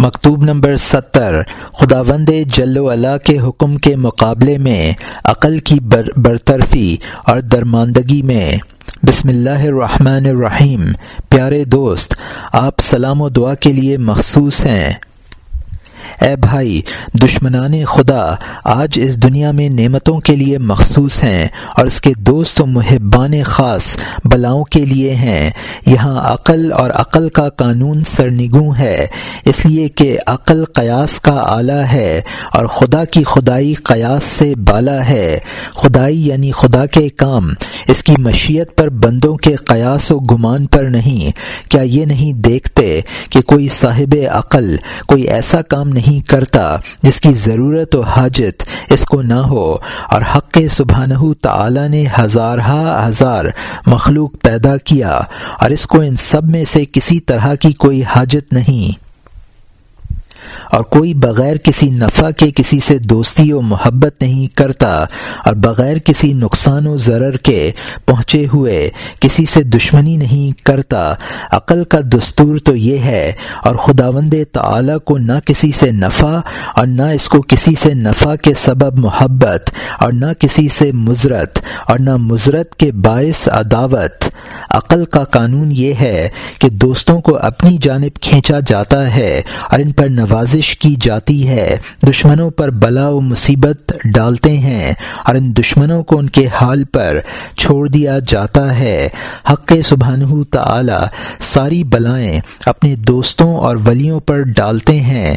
مکتوب نمبر ستر خدا وند علا کے حکم کے مقابلے میں، عقل کی بر، برطرفی اور درماندگی میں۔ بسم اللہ الرحمن الرحیم۔ پیارے دوست، آپ سلام و دعا کے لیے مخصوص ہیں۔ اے بھائی، دشمنان خدا، آج اس دنیا میں نعمتوں کے لیے مخصوص ہیں اور اس کے دوست و محبان خاص بلاؤں کے لیے ہیں۔ یہاں عقل اور عقل کا قانون سرنگوں ہے، اس لیے کہ عقل قیاس کا اعلیٰ ہے اور خدا کی خدائی قیاس سے بالا ہے۔ خدائی یعنی خدا کے کام، اس کی مشیت پر بندوں کے قیاس و گمان پر نہیں۔ کیا یہ نہیں دیکھتے کہ کوئی صاحب عقل، کوئی ایسا کام نہیں نہیں کرتا، جس کی ضرورت و حاجت اس کو نہ ہو۔ اور حق سبحانہ تعالی نے ہزارہ ہزار مخلوق پیدا کیا، اور اس کو ان سب میں سے کسی طرح کی کوئی حاجت نہیں۔ اور کوئی بغیر کسی نفع کے کسی سے دوستی و محبت نہیں کرتا اور بغیر کسی نقصان و ضرر کے پہنچے ہوئے کسی سے دشمنی نہیں کرتا۔ عقل کا دستور تو یہ ہے اور خداوند تعالی کو نہ کسی سے نفع اور نہ اس کو کسی سے نفع کے سبب محبت اور نہ کسی سے مضرت اور نہ مضرت کے باعث عداوت۔ عقل کا قانون یہ ہے کہ دوستوں کو اپنی جانب کھینچا جاتا ہے اور ان پر نواز کی جاتی ہے۔ دشمنوں پر بلا و مصیبت ڈالتے ہیں اور ان دشمنوں کو ان کے حال پر چھوڑ دیا جاتا ہے۔ حق سبحانہ تعالی ساری بلائیں اپنے دوستوں اور ولیوں پر ڈالتے ہیں۔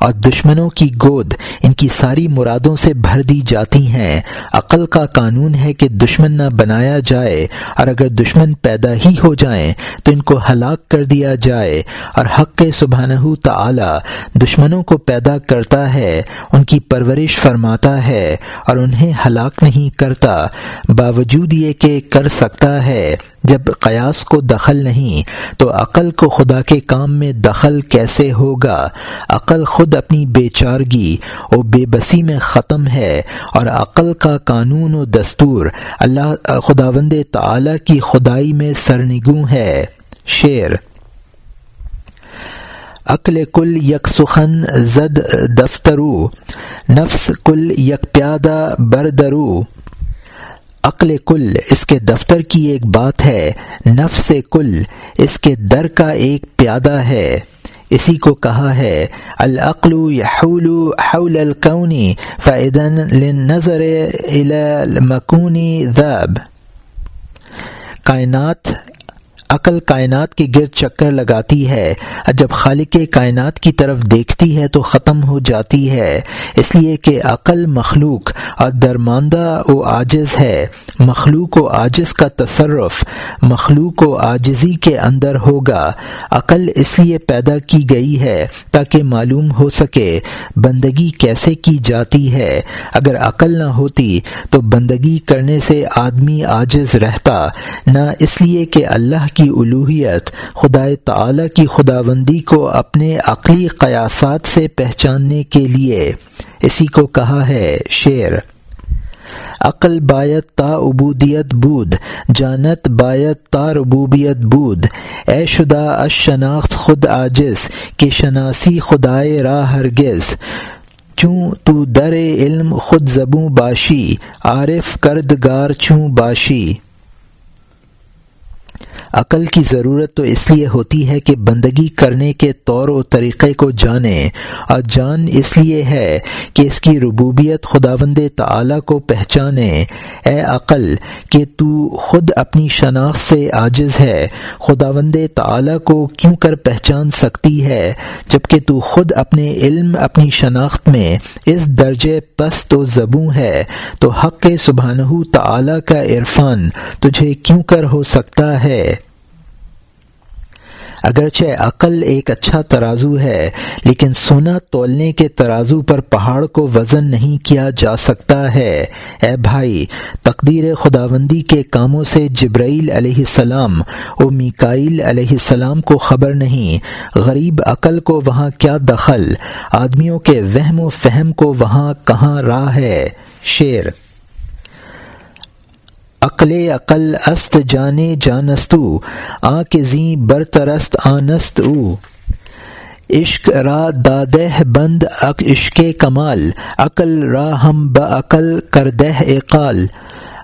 اور دشمنوں کی گود ان کی ساری مرادوں سے بھر دی جاتی ہیں۔ عقل کا قانون ہے کہ دشمن نہ بنایا جائے اور اگر دشمن پیدا ہی ہو جائیں تو ان کو ہلاک کر دیا جائے۔ اور حق سبحانہ تعالی دشمنوں کو پیدا کرتا ہے، ان کی پرورش فرماتا ہے اور انہیں ہلاک نہیں کرتا۔ باوجود یہ کہ کر سکتا ہے، جب قیاس کو دخل نہیں تو عقل کو خدا کے کام میں دخل کیسے ہوگا؟ عقل خود اپنی بے چارگی اور بے بسی میں ختم ہے اور عقل کا قانون و دستور اللہ خدا وند کی خدائی میں سرنگوں ہے۔ شعر عقل کل یک سخن زد دفترو، نفس کل یک پیادہ بردرو۔ عقل کل اس کے دفتر کی ایک بات ہے، نفس کل اس کے در کا ایک پیادہ ہے۔ اسی کو کہا ہے العقل یحول حول القونی فعدن نظر المکونی ذاب۔ کائنات عقل کائنات کے گرد چکر لگاتی ہے۔ جب خالق کائنات کی طرف دیکھتی ہے تو ختم ہو جاتی ہے۔ اس لیے کہ عقل مخلوق اور درماندہ و عاجز ہے۔ مخلوق و عاجز کا تصرف مخلوق و عاجزی کے اندر ہوگا۔ عقل اس لیے پیدا کی گئی ہے تاکہ معلوم ہو سکے بندگی کیسے کی جاتی ہے۔ اگر عقل نہ ہوتی تو بندگی کرنے سے آدمی عاجز رہتا۔ نہ اس لیے کہ اللہ کی کی الوحیت خدا تعالی کی خداوندی کو اپنے عقلی قیاسات سے پہچاننے کے لیے۔ اسی کو کہا ہے شعر۔ عقل بایت تا عبودیت بود، جانت بایت تا ربوبیت بود۔ اے شدہ اش شناخت خود عاجز، کہ شناسی خدائے راہ ہرگز۔ چوں تو در علم خود زبوں باشی، عارف کردگار چوں باشی۔ عقل کی ضرورت تو اس لیے ہوتی ہے کہ بندگی کرنے کے طور و طریقے کو جانے، اور جان اس لیے ہے کہ اس کی ربوبیت خداوند تعالی کو پہچانے۔ اے عقل، کہ تو خود اپنی شناخت سے عاجز ہے، خداوند تعالی کو کیوں کر پہچان سکتی ہے جبکہ تو خود اپنے علم، اپنی شناخت میں اس درجے پست و زبوں ہے۔ تو حق سبحانہ تعالی کا عرفان تجھے کیوں کر ہو سکتا ہے؟ اگرچہ عقل ایک اچھا ترازو ہے، لیکن سونا تولنے کے ترازو پر پہاڑ کو وزن نہیں کیا جا سکتا ہے۔ اے بھائی، تقدیر خداوندی کے کاموں سے جبرائیل علیہ السلام و میکائیل علیہ السلام کو خبر نہیں۔ غریب عقل کو وہاں کیا دخل؟ آدمیوں کے وہم و فہم کو وہاں کہاں راہ ہے؟ شعر عقل عقل است، جانے جانستو آ کے زیں برترست آنست او عشق را دادہ بند عشق کمال، عقل را ہم بعقل کردہ اقال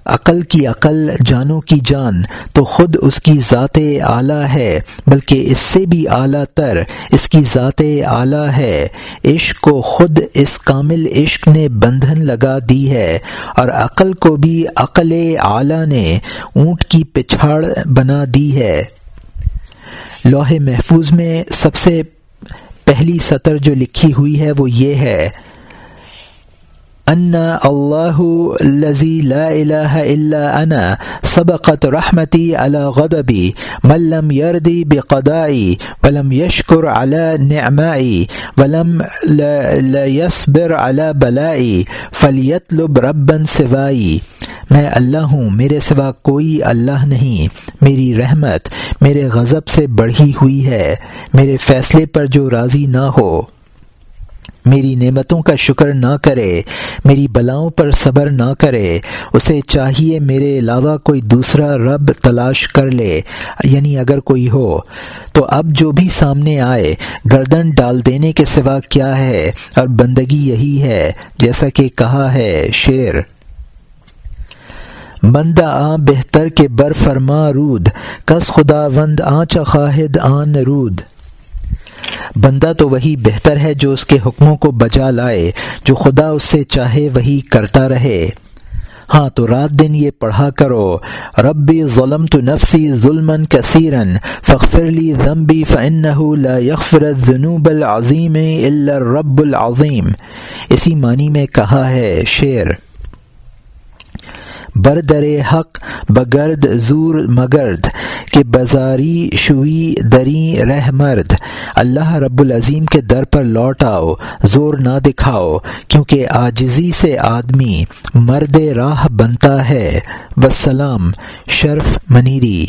عقل کی عقل، جانوں کی جان، تو خود اس کی ذات اعلیٰ ہے، بلکہ اس سے بھی اعلیٰ تر اس کی ذات اعلیٰ ہے۔ عشق کو خود اس کامل عشق نے بندھن لگا دی ہے، اور عقل کو بھی عقل اعلیٰ نے اونٹ کی پچھاڑ بنا دی ہے۔ لوہے محفوظ میں سب سے پہلی سطر جو لکھی ہوئی ہے وہ یہ ہے۔ ان اللہ الذي لا الہ الا انا سبقت رحمتی على غضبی من لم يردی ولم يشکر على نعمائی ولم يصبر على بلائی فلیطلب ربا سوائی میں اللہ ہوں، میرے سوا کوئی اللہ نہیں، میری رحمت، میرے غضب سے بڑھی ہوئی ہے، میرے فیصلے پر جو راضی نہ ہو۔ میری نعمتوں کا شکر نہ کرے، میری بلاؤں پر صبر نہ کرے، اسے چاہیے میرے علاوہ کوئی دوسرا رب تلاش کر لے یعنی اگر کوئی ہو۔ تو اب جو بھی سامنے آئے، گردن ڈال دینے کے سوا کیا ہے؟ اور بندگی یہی ہے، جیسا کہ کہا ہے شیر بندہ آ، بہتر کے بر فرما رود، کس خدا وند آ چخواہد آن رود۔ بندہ تو وہی بہتر ہے جو اس کے حکموں کو بجا لائے، جو خدا اس سے چاہے وہی کرتا رہے۔ ہاں تو رات دن یہ پڑھا کرو، ربی ظلم تو نفسی ظلم کثیرن فخرلی ضمبی فن لا یغفر الذنوب العظیم الا رب العظیم۔ اسی معنی میں کہا ہے شعر۔ بردر حق، بگرد زور مگرد، کہ بازاری شوی دری رہ مرد۔ اللہ رب العظیم کے در پر لوٹ آؤ، زور نہ دکھاؤ، کیونکہ آجزی سے آدمی مرد راہ بنتا ہے۔ وسلام شرف منیری۔